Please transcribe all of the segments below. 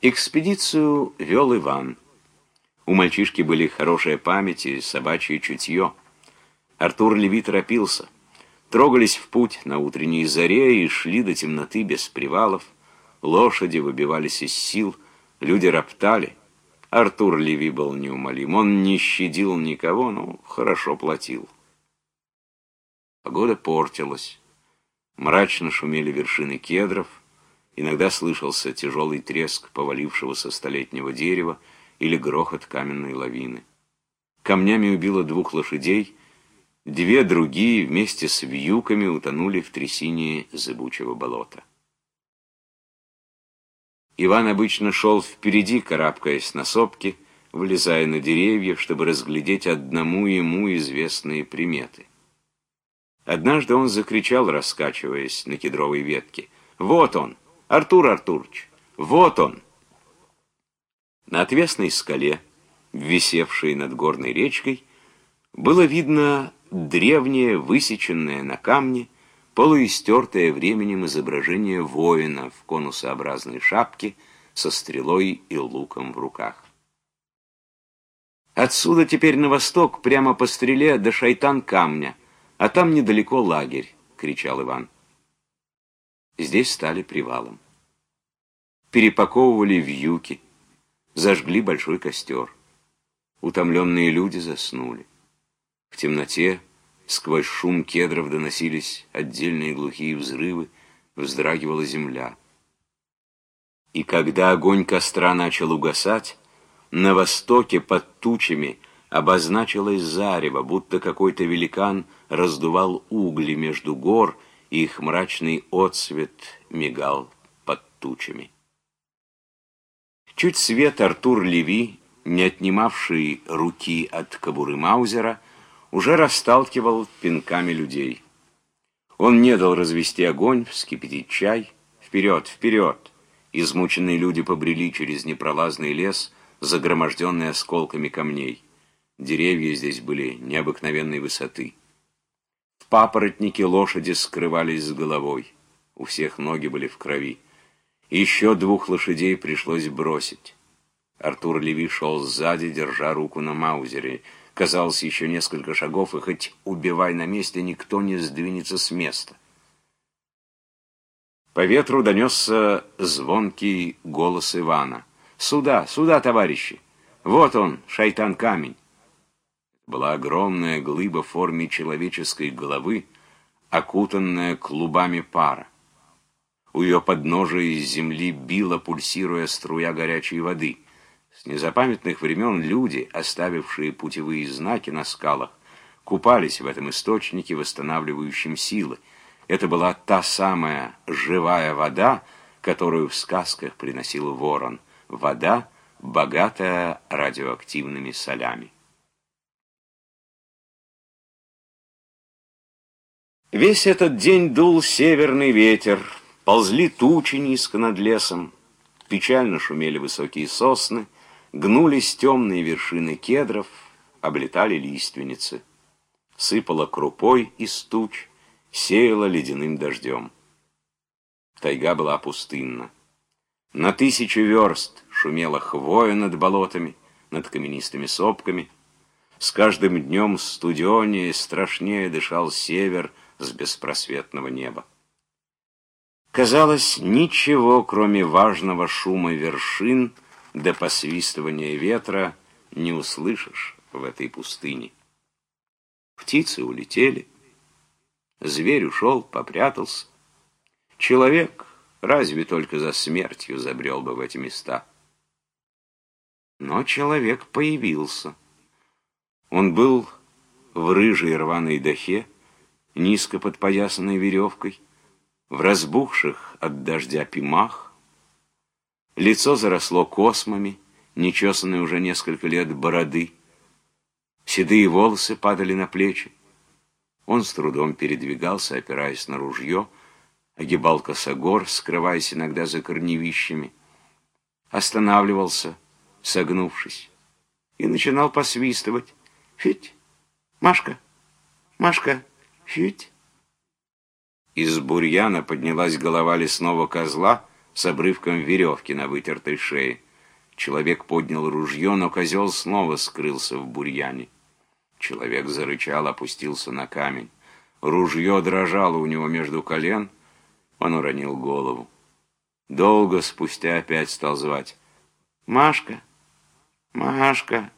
Экспедицию вел Иван. У мальчишки были хорошая память и собачье чутье. Артур Леви торопился. Трогались в путь на утренней заре и шли до темноты без привалов. Лошади выбивались из сил, люди роптали. Артур Леви был неумолим. Он не щадил никого, но хорошо платил. Погода портилась. Мрачно шумели вершины кедров. Иногда слышался тяжелый треск повалившегося столетнего дерева или грохот каменной лавины. Камнями убило двух лошадей, две другие вместе с вьюками утонули в трясине зыбучего болота. Иван обычно шел впереди, карабкаясь на сопки, вылезая на деревья, чтобы разглядеть одному ему известные приметы. Однажды он закричал, раскачиваясь на кедровой ветке. «Вот он! Артур Артурч! Вот он!» На отвесной скале, висевшей над горной речкой, было видно древнее, высеченное на камне, полуистертое временем изображение воина в конусообразной шапке со стрелой и луком в руках. Отсюда теперь на восток, прямо по стреле до шайтан камня, а там недалеко лагерь, кричал Иван. Здесь стали привалом. Перепаковывали вьюки, зажгли большой костер. Утомленные люди заснули. В темноте сквозь шум кедров доносились отдельные глухие взрывы, вздрагивала земля. И когда огонь костра начал угасать, на востоке под тучами обозначилось зарево, будто какой-то великан раздувал угли между гор, их мрачный отсвет мигал под тучами. Чуть свет Артур Леви, не отнимавший руки от кобуры Маузера, уже расталкивал пинками людей. Он не дал развести огонь, вскипятить чай. Вперед, вперед! Измученные люди побрели через непролазный лес, загроможденный осколками камней. Деревья здесь были необыкновенной высоты. В папоротнике лошади скрывались с головой. У всех ноги были в крови. Еще двух лошадей пришлось бросить. Артур Леви шел сзади, держа руку на маузере. Казалось, еще несколько шагов, и хоть убивай на месте, никто не сдвинется с места. По ветру донесся звонкий голос Ивана. «Сюда, сюда, товарищи! Вот он, шайтан-камень!» Была огромная глыба в форме человеческой головы, окутанная клубами пара. У ее подножия из земли била, пульсируя струя горячей воды. С незапамятных времен люди, оставившие путевые знаки на скалах, купались в этом источнике, восстанавливающем силы. Это была та самая живая вода, которую в сказках приносил ворон. Вода, богатая радиоактивными солями. Весь этот день дул северный ветер, Ползли тучи низко над лесом, печально шумели высокие сосны, гнулись темные вершины кедров, облетали лиственницы. Сыпала крупой из туч, сеяла ледяным дождем. Тайга была пустынна. На тысячи верст шумела хвоя над болотами, над каменистыми сопками. С каждым днем студенее, страшнее дышал север с беспросветного неба. Казалось, ничего, кроме важного шума вершин до посвистывания ветра, не услышишь в этой пустыне. Птицы улетели, зверь ушел, попрятался. Человек разве только за смертью забрел бы в эти места. Но человек появился. Он был в рыжей рваной дахе, низко подпоясанной веревкой, в разбухших от дождя пимах. Лицо заросло космами, нечесанные уже несколько лет бороды. Седые волосы падали на плечи. Он с трудом передвигался, опираясь на ружье, огибал косогор, скрываясь иногда за корневищами. Останавливался, согнувшись, и начинал посвистывать. «Фить! Машка! Машка! Фить!» Из бурьяна поднялась голова лесного козла с обрывком веревки на вытертой шее. Человек поднял ружье, но козел снова скрылся в бурьяне. Человек зарычал, опустился на камень. Ружье дрожало у него между колен, он уронил голову. Долго спустя опять стал звать. «Машка! Машка!»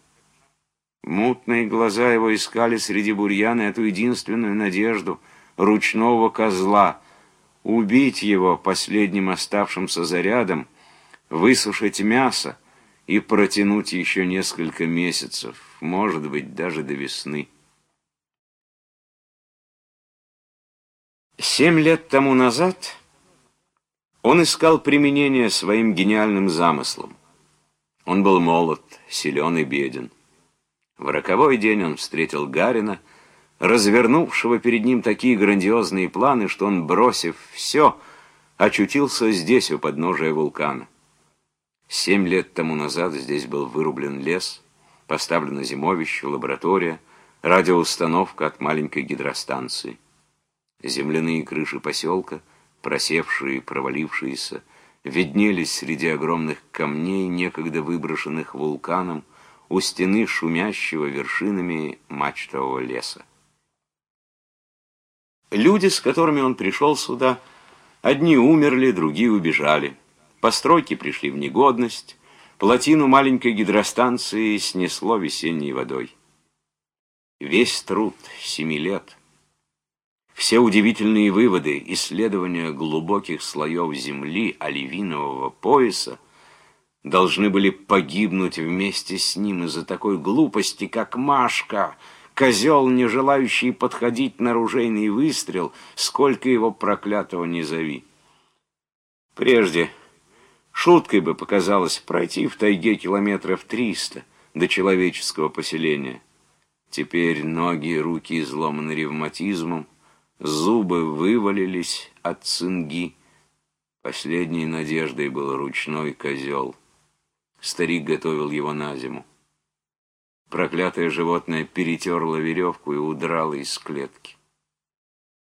Мутные глаза его искали среди бурьяна эту единственную надежду — ручного козла. Убить его последним оставшимся зарядом, высушить мясо — и протянуть еще несколько месяцев, может быть, даже до весны. Семь лет тому назад он искал применение своим гениальным замыслам. Он был молод, силен и беден. В роковой день он встретил Гарина, развернувшего перед ним такие грандиозные планы, что он, бросив все, очутился здесь, у подножия вулкана. Семь лет тому назад здесь был вырублен лес, поставлено зимовище, лаборатория, радиоустановка от маленькой гидростанции. Земляные крыши поселка, просевшие и провалившиеся, виднелись среди огромных камней, некогда выброшенных вулканом, у стены шумящего вершинами мачтового леса. Люди, с которыми он пришел сюда, одни умерли, другие убежали. Постройки пришли в негодность, плотину маленькой гидростанции снесло весенней водой. Весь труд семи лет, все удивительные выводы, исследования глубоких слоев земли оливинового пояса должны были погибнуть вместе с ним из-за такой глупости, как Машка, козел, не желающий подходить на ружейный выстрел, сколько его проклятого не зови. Прежде Шуткой бы показалось пройти в тайге километров триста до человеческого поселения. Теперь ноги и руки изломаны ревматизмом, зубы вывалились от цинги. Последней надеждой был ручной козел. Старик готовил его на зиму. Проклятое животное перетерло веревку и удрало из клетки.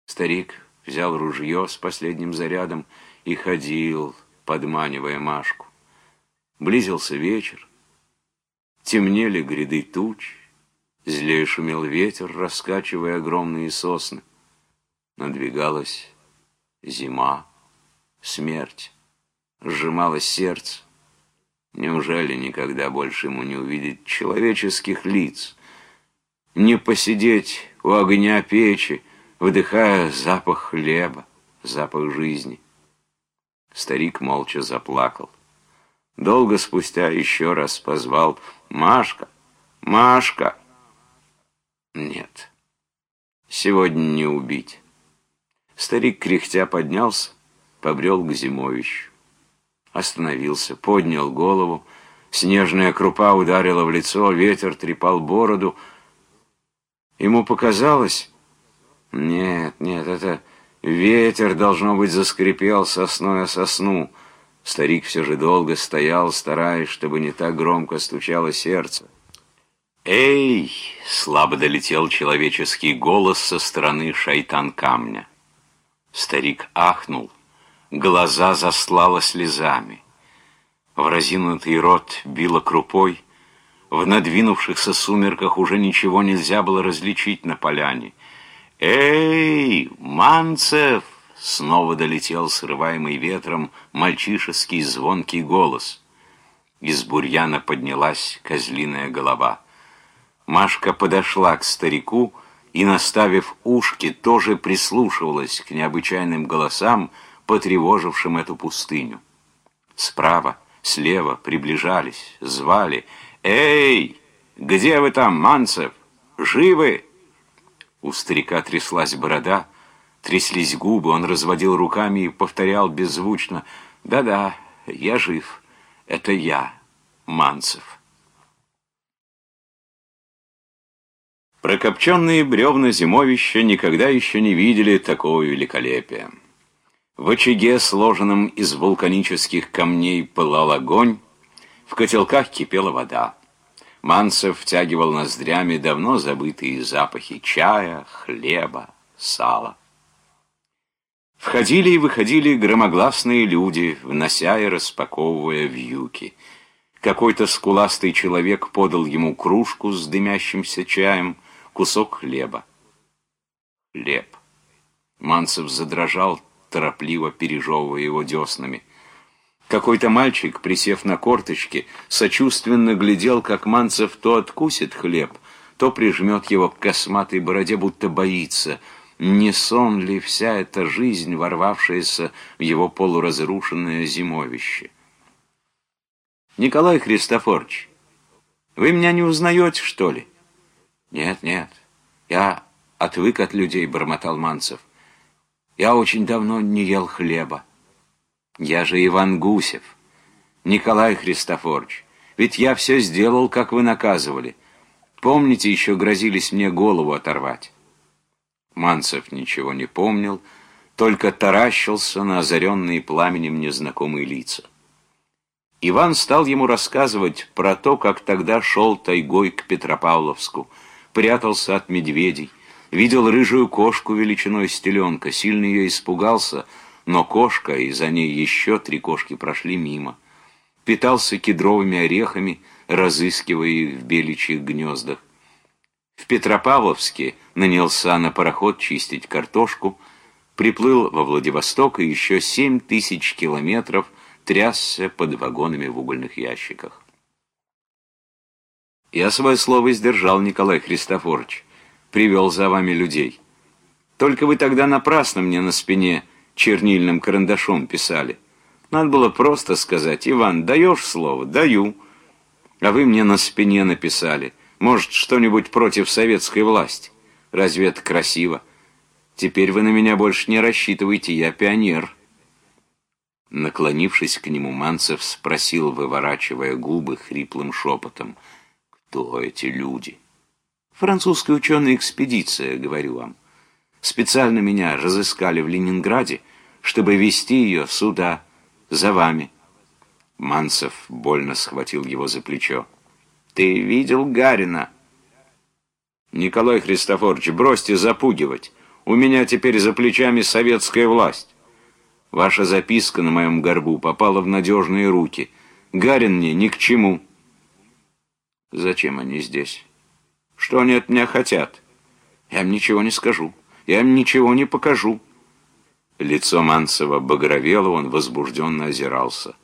Старик взял ружье с последним зарядом и ходил, подманивая Машку. Близился вечер, темнели гряды туч, злее шумел ветер, раскачивая огромные сосны. Надвигалась зима, смерть, сжималось сердце. Неужели никогда больше ему не увидеть человеческих лиц, не посидеть у огня печи, вдыхая запах хлеба, запах жизни? Старик молча заплакал. Долго спустя еще раз позвал «Машка! Машка!» Нет, сегодня не убить. Старик кряхтя поднялся, побрел к зимовищу. Остановился, поднял голову, снежная крупа ударила в лицо, ветер трепал бороду. Ему показалось... Нет, нет, это... Ветер, должно быть, заскрипел сосной о сосну. Старик все же долго стоял, стараясь, чтобы не так громко стучало сердце. «Эй!» — слабо долетел человеческий голос со стороны шайтан-камня. Старик ахнул, глаза заслало слезами. В разинутый рот било крупой, в надвинувшихся сумерках уже ничего нельзя было различить на поляне — «Эй, Манцев!» — снова долетел срываемый ветром мальчишеский звонкий голос. Из бурьяна поднялась козлиная голова. Машка подошла к старику и, наставив ушки, тоже прислушивалась к необычайным голосам, потревожившим эту пустыню. Справа, слева приближались, звали. «Эй, где вы там, Манцев? Живы?» У старика тряслась борода, тряслись губы, он разводил руками и повторял беззвучно «Да-да, я жив, это я, Манцев». Прокопченные бревна зимовища никогда еще не видели такого великолепия. В очаге, сложенном из вулканических камней, пылал огонь, в котелках кипела вода. Манцев втягивал ноздрями давно забытые запахи чая, хлеба, сала. Входили и выходили громогласные люди, внося и распаковывая вьюки. Какой-то скуластый человек подал ему кружку с дымящимся чаем, кусок хлеба. Хлеб. Манцев задрожал, торопливо пережевывая его деснами. Какой-то мальчик, присев на корточки, сочувственно глядел, как Манцев то откусит хлеб, то прижмет его к косматой бороде, будто боится. Не сон ли вся эта жизнь, ворвавшаяся в его полуразрушенное зимовище? «Николай Христофорович, вы меня не узнаете, что ли?» «Нет, нет, я отвык от людей», — бормотал Манцев. «Я очень давно не ел хлеба». «Я же Иван Гусев, Николай Христофорович, ведь я все сделал, как вы наказывали». Помните, еще грозились мне голову оторвать?» Манцев ничего не помнил, только таращился на озаренные пламенем незнакомые лица. Иван стал ему рассказывать про то, как тогда шел тайгой к Петропавловску, прятался от медведей, видел рыжую кошку величиной стеленка, сильно ее испугался, но кошка и за ней еще три кошки прошли мимо. Питался кедровыми орехами, разыскивая их в беличьих гнездах. В Петропавловске нанялся на пароход чистить картошку, приплыл во Владивосток и еще семь тысяч километров трясся под вагонами в угольных ящиках. Я свое слово сдержал, Николай Христофорович. Привел за вами людей. Только вы тогда напрасно мне на спине чернильным карандашом писали. Надо было просто сказать, Иван, даешь слово? Даю. А вы мне на спине написали. Может, что-нибудь против советской власти. Разве это красиво? Теперь вы на меня больше не рассчитываете, я пионер. Наклонившись к нему, Манцев спросил, выворачивая губы хриплым шепотом, «Кто эти люди?» «Французская ученая экспедиция, говорю вам. Специально меня разыскали в Ленинграде, чтобы вести ее сюда, за вами». Манцев больно схватил его за плечо. «Ты видел Гарина?» «Николай Христофорович, бросьте запугивать. У меня теперь за плечами советская власть. Ваша записка на моем горбу попала в надежные руки. Гарин мне ни к чему». «Зачем они здесь? Что они от меня хотят? Я им ничего не скажу. Я им ничего не покажу». Лицо Манцева багровело, он возбужденно озирался.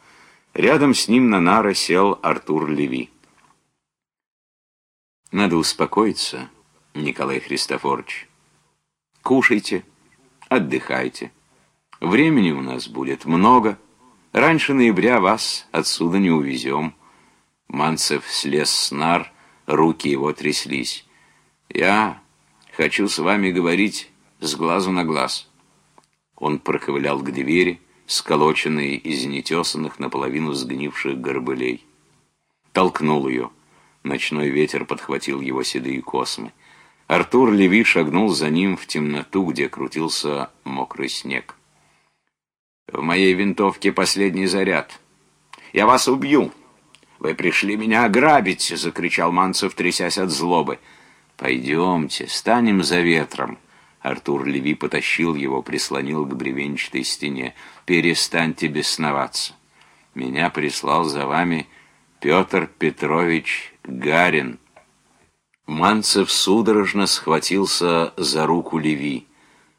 Рядом с ним на нары сел Артур Леви. Надо успокоиться, Николай Христофорович. Кушайте, отдыхайте. Времени у нас будет много. Раньше ноября вас отсюда не увезем. Манцев слез с нар, руки его тряслись. Я хочу с вами говорить с глазу на глаз. Он проковылял к двери, сколоченной из нетесанных наполовину сгнивших горбылей. Толкнул ее. Ночной ветер подхватил его седые космы. Артур Леви шагнул за ним в темноту, где крутился мокрый снег. «В моей винтовке последний заряд. Я вас убью!» «Вы пришли меня ограбить!» — закричал Манцев, трясясь от злобы. «Пойдемте, станем за ветром!» Артур Леви потащил его, прислонил к бревенчатой стене. «Перестаньте бесноваться. Меня прислал за вами Петр Петрович Гарин». Манцев судорожно схватился за руку Леви.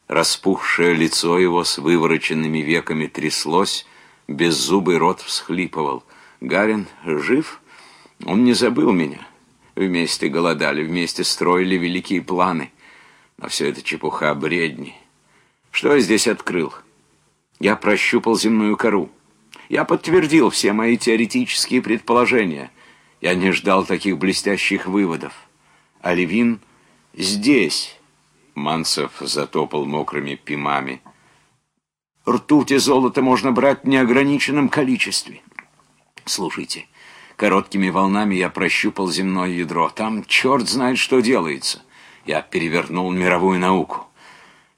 Распухшее лицо его с вывороченными веками тряслось, беззубый рот всхлипывал. «Гарин жив? Он не забыл меня. Вместе голодали, вместе строили великие планы». А все это чепуха, бредни. Что я здесь открыл? Я прощупал земную кору. Я подтвердил все мои теоретические предположения. Я не ждал таких блестящих выводов. А Левин здесь. Манцев затопал мокрыми пимами. Ртуть и золото можно брать в неограниченном количестве. Слушайте, короткими волнами я прощупал земное ядро. Там черт знает, что делается. Я перевернул мировую науку.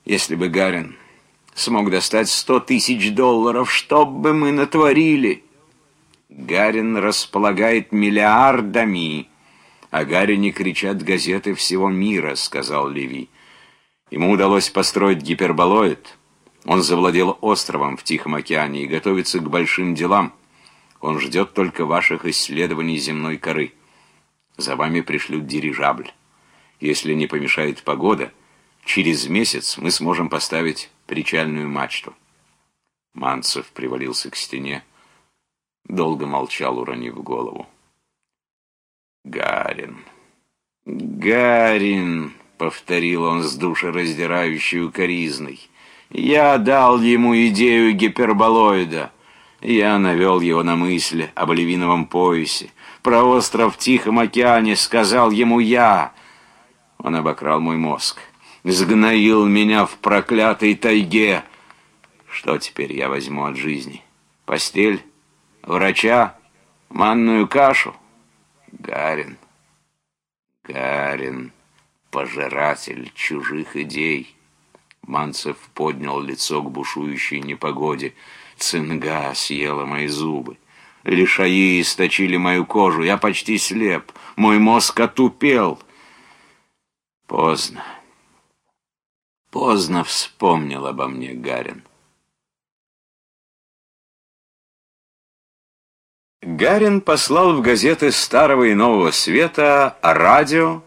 Если бы Гарин смог достать сто тысяч долларов, что бы мы натворили? Гарин располагает миллиардами. О Гарине кричат газеты всего мира, сказал Леви. Ему удалось построить гиперболоид, Он завладел островом в Тихом океане и готовится к большим делам. Он ждет только ваших исследований земной коры. За вами пришлют дирижабль. Если не помешает погода, через месяц мы сможем поставить причальную мачту. Манцев привалился к стене, долго молчал, уронив голову. Гарин, Гарин, повторил он с душераздирающей укоризной. Я дал ему идею гиперболоида. Я навел его на мысль об оливиновом поясе. Про остров в Тихом океане сказал ему я. Он обокрал мой мозг. Сгноил меня в проклятой тайге. Что теперь я возьму от жизни? Постель? Врача? Манную кашу? Гарин. Гарин. Пожиратель чужих идей. Манцев поднял лицо к бушующей непогоде. Цинга съела мои зубы. Лишаи источили мою кожу. Я почти слеп. Мой мозг отупел. Поздно. Поздно вспомнил обо мне Гарин. Гарин послал в газеты Старого и Нового Света радио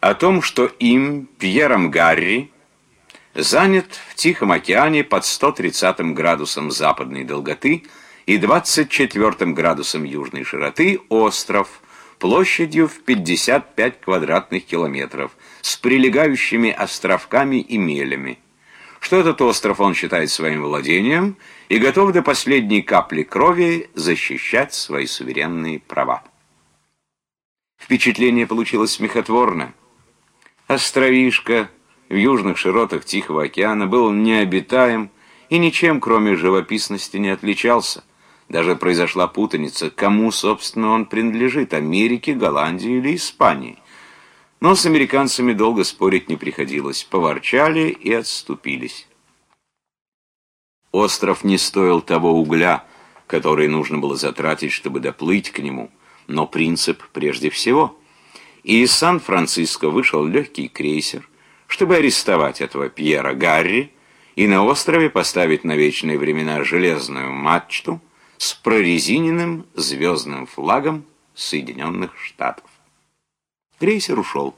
о том, что им, Пьером Гарри, занят в Тихом океане под 130 градусом западной долготы и 24 градусом южной широты остров площадью в 55 квадратных километров с прилегающими островками и мелями, что этот остров он считает своим владением и готов до последней капли крови защищать свои суверенные права. Впечатление получилось смехотворно. Островишко в южных широтах Тихого океана был необитаем и ничем, кроме живописности, не отличался. Даже произошла путаница, кому, собственно, он принадлежит, Америке, Голландии или Испании. Но с американцами долго спорить не приходилось, поворчали и отступились. Остров не стоил того угля, который нужно было затратить, чтобы доплыть к нему, но принцип прежде всего. И из Сан-Франциско вышел легкий крейсер – чтобы арестовать этого Пьера Гарри и на острове поставить на вечные времена железную мачту с прорезиненным звездным флагом Соединенных Штатов. Крейсер ушел.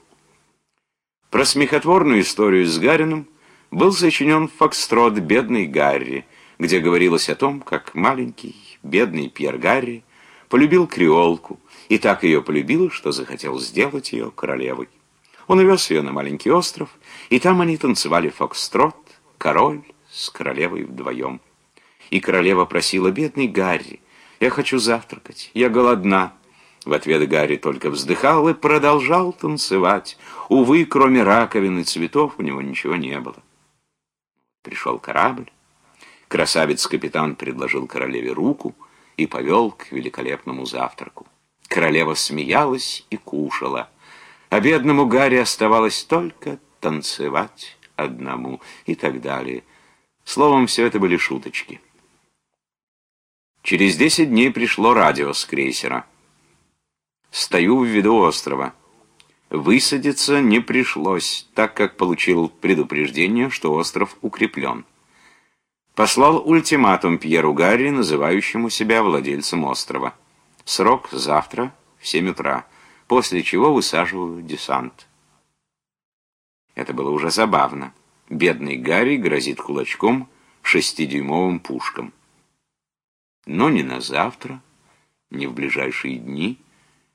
Про смехотворную историю с Гарином был сочинен фокстрот «Бедный Гарри», где говорилось о том, как маленький, бедный Пьер Гарри полюбил креолку и так ее полюбил, что захотел сделать ее королевой. Он увез ее на маленький остров, и там они танцевали фокстрот, король с королевой вдвоем. И королева просила, бедный Гарри, я хочу завтракать, я голодна. В ответ Гарри только вздыхал и продолжал танцевать. Увы, кроме раковин и цветов у него ничего не было. Пришел корабль. Красавец-капитан предложил королеве руку и повел к великолепному завтраку. Королева смеялась и кушала а бедному Гарри оставалось только танцевать одному и так далее. Словом, все это были шуточки. Через десять дней пришло радио с крейсера. Стою в виду острова. Высадиться не пришлось, так как получил предупреждение, что остров укреплен. Послал ультиматум Пьеру Гарри, называющему себя владельцем острова. Срок завтра в семь утра после чего высаживаю десант. Это было уже забавно. Бедный Гарри грозит кулачком шестидюймовым пушкам. Но ни на завтра, ни в ближайшие дни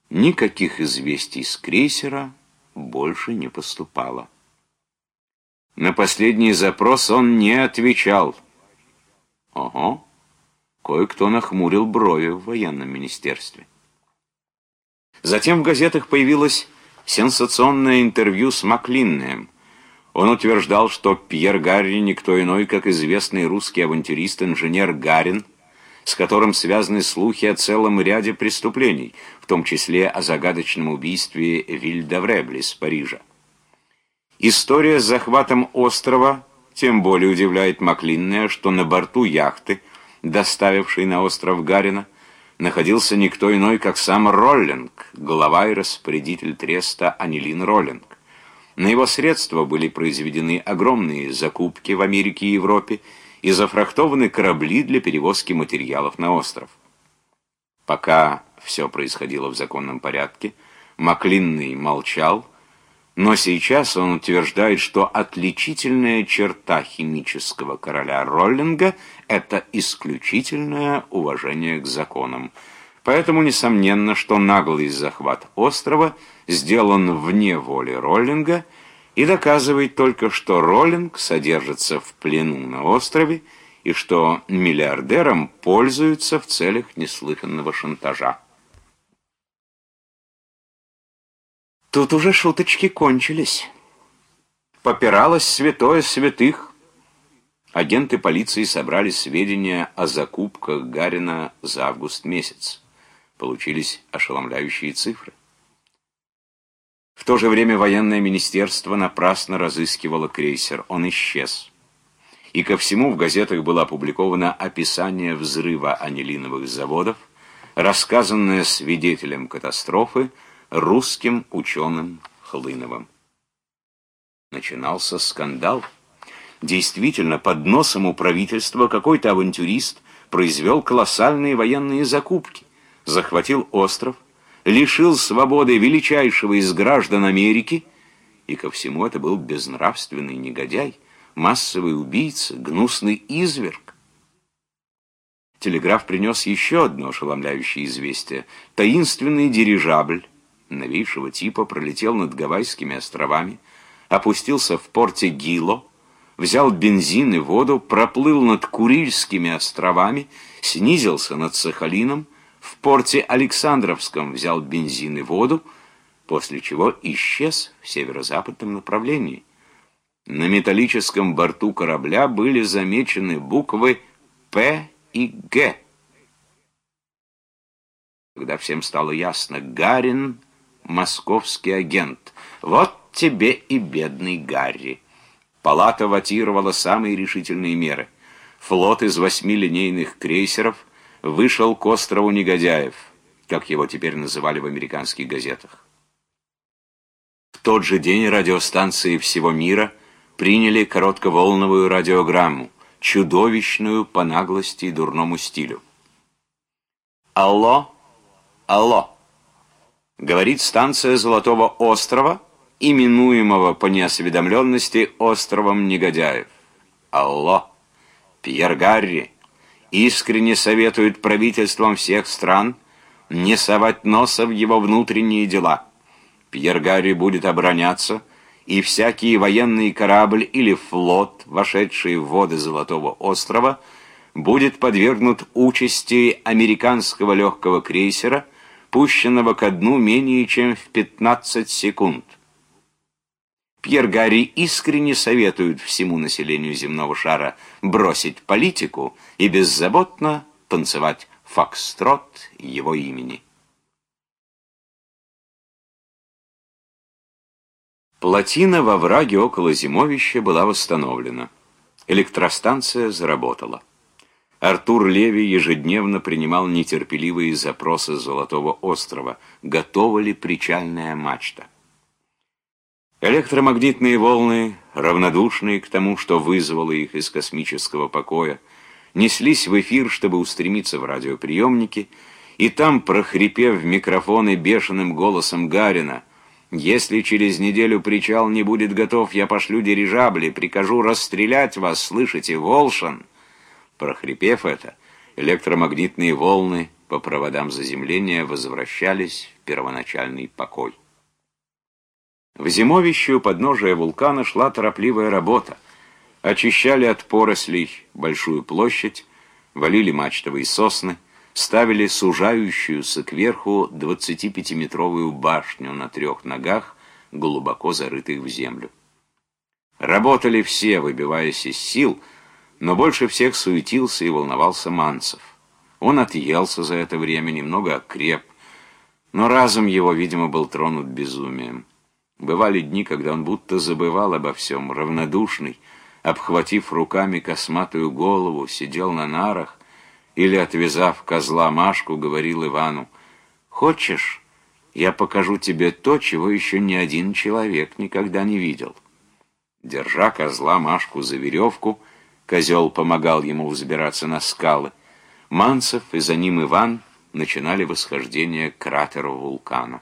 никаких известий с крейсера больше не поступало. На последний запрос он не отвечал. Ого, кое-кто нахмурил брови в военном министерстве. Затем в газетах появилось сенсационное интервью с Маклиннеем. Он утверждал, что Пьер Гарри никто иной, как известный русский авантюрист-инженер Гарин, с которым связаны слухи о целом ряде преступлений, в том числе о загадочном убийстве Вильдавре близ Парижа. История с захватом острова тем более удивляет Маклиннея, что на борту яхты, доставившей на остров Гарина, находился никто иной, как сам Роллинг, глава и распорядитель треста Анилин Роллинг. На его средства были произведены огромные закупки в Америке и Европе, и зафрахтованы корабли для перевозки материалов на остров. Пока все происходило в законном порядке, Маклинный молчал, но сейчас он утверждает, что отличительная черта химического короля Роллинга – это исключительное уважение к законам. Поэтому несомненно, что наглый захват острова сделан вне воли Роллинга и доказывает только, что Роллинг содержится в плену на острове и что миллиардером пользуются в целях неслыханного шантажа. Тут уже шуточки кончились. Попиралось святое святых. Агенты полиции собрали сведения о закупках Гарина за август месяц. Получились ошеломляющие цифры. В то же время военное министерство напрасно разыскивало крейсер. Он исчез. И ко всему в газетах было опубликовано описание взрыва анилиновых заводов, рассказанное свидетелем катастрофы, русским ученым Хлыновым. Начинался скандал. Действительно, под носом у правительства какой-то авантюрист произвел колоссальные военные закупки, захватил остров, лишил свободы величайшего из граждан Америки, и ко всему это был безнравственный негодяй, массовый убийца, гнусный изверг. Телеграф принес еще одно ошеломляющее известие. Таинственный дирижабль, новейшего типа пролетел над Гавайскими островами, опустился в порте Гило, взял бензин и воду, проплыл над Курильскими островами, снизился над Сахалином, в порте Александровском взял бензин и воду, после чего исчез в северо-западном направлении. На металлическом борту корабля были замечены буквы «П» и «Г». Когда всем стало ясно, Гарин московский агент. Вот тебе и бедный Гарри. Палата ватировала самые решительные меры. Флот из восьми линейных крейсеров вышел к острову негодяев, как его теперь называли в американских газетах. В тот же день радиостанции всего мира приняли коротковолновую радиограмму, чудовищную по наглости и дурному стилю. «Алло, алло!» говорит станция Золотого острова, именуемого по неосведомленности островом негодяев. Алло, Пьер Гарри искренне советует правительствам всех стран не совать носа в его внутренние дела. Пьер Гарри будет обороняться, и всякий военный корабль или флот, вошедший в воды Золотого острова, будет подвергнут участи американского легкого крейсера – пущенного ко дну менее чем в 15 секунд. Пьер Гарри искренне советует всему населению земного шара бросить политику и беззаботно танцевать фокстрот его имени. Плотина во враге около зимовища была восстановлена. Электростанция заработала. Артур Леви ежедневно принимал нетерпеливые запросы Золотого острова, готова ли причальная мачта. Электромагнитные волны, равнодушные к тому, что вызвало их из космического покоя, неслись в эфир, чтобы устремиться в радиоприемники, и там, прохрипев в микрофоны бешеным голосом Гарина, «Если через неделю причал не будет готов, я пошлю дирижабли, прикажу расстрелять вас, слышите, Волшин!» Прохрипев это, электромагнитные волны по проводам заземления возвращались в первоначальный покой. В зимовище у подножия вулкана шла торопливая работа. Очищали от порослей большую площадь, валили мачтовые сосны, ставили сужающуюся кверху 25-метровую башню на трех ногах, глубоко зарытых в землю. Работали все, выбиваясь из сил, но больше всех суетился и волновался Манцев. Он отъелся за это время, немного окреп, но разум его, видимо, был тронут безумием. Бывали дни, когда он будто забывал обо всем, равнодушный, обхватив руками косматую голову, сидел на нарах или, отвязав козла Машку, говорил Ивану, «Хочешь, я покажу тебе то, чего еще ни один человек никогда не видел». Держа козла Машку за веревку, Козел помогал ему взбираться на скалы. Манцев и за ним Иван начинали восхождение к вулкана.